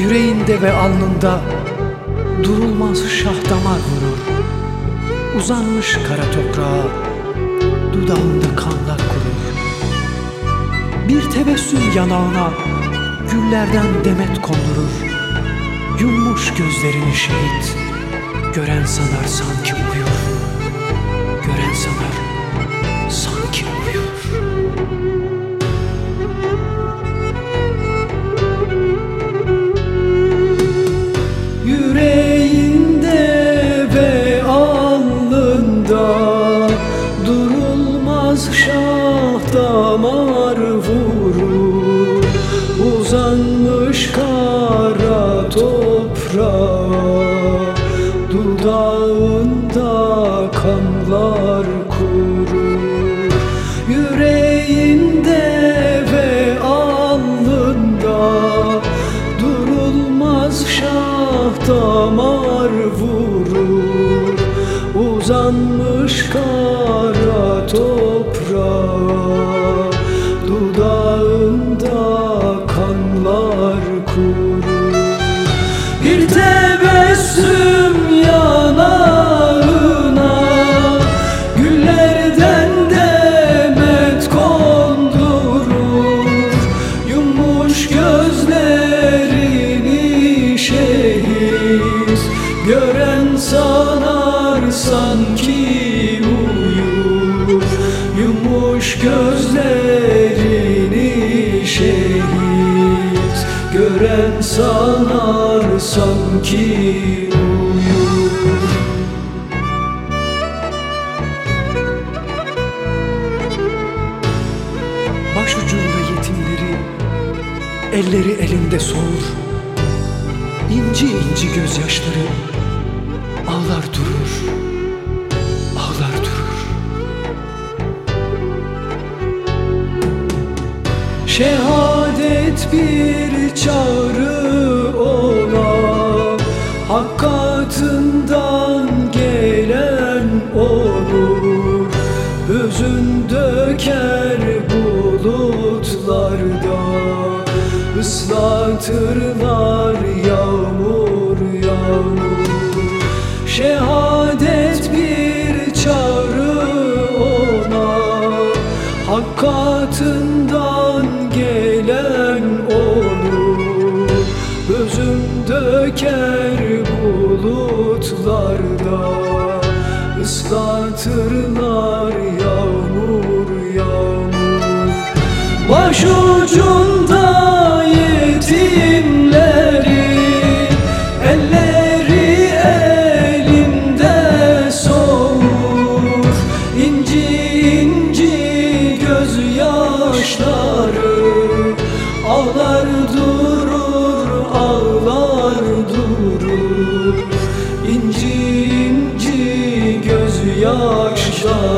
Yüreğinde ve alnında durulmaz şah damar vurur. Uzanmış kara toprağa, dudağında kanlar kurur. Bir tebessüm yanağına güllerden demet kondurur. Yummuş gözlerini şehit, gören sanar sanki uyur. Gören sanar durulmaz şah damar vurur Uzanmış kara toprağa dudağında kanlar kurur. Yüreğinde ve alnında durulmaz şah damar vurur. Uzanmış kara toprağa Bir tebessüm yanağına Güllerden demet kondurur Yummuş gözlerini şehit Gören sanar sanki uyur Yummuş gözlerini Gören sanar sanki uyur. Başucunda yetimleri Elleri elinde soğur. İnci inci gözyaşları Ağlar durur Ağlar durur. Şehadet bir çağrı ola Hakkatından gelen olur Hüzün döker bulutlarda Islatırlar yağmur yağmur. Şehadet döker bulutlarda. Islatırlar yağmur yağmur. Başucunda yetimleri Elleri elinde soğur. İnci inci gözyaşları Ağlar ağlar durur İnci inci gözyaşları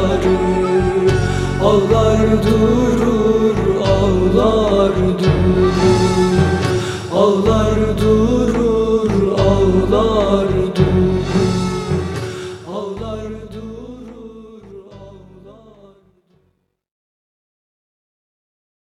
Ağlar durur, ağlar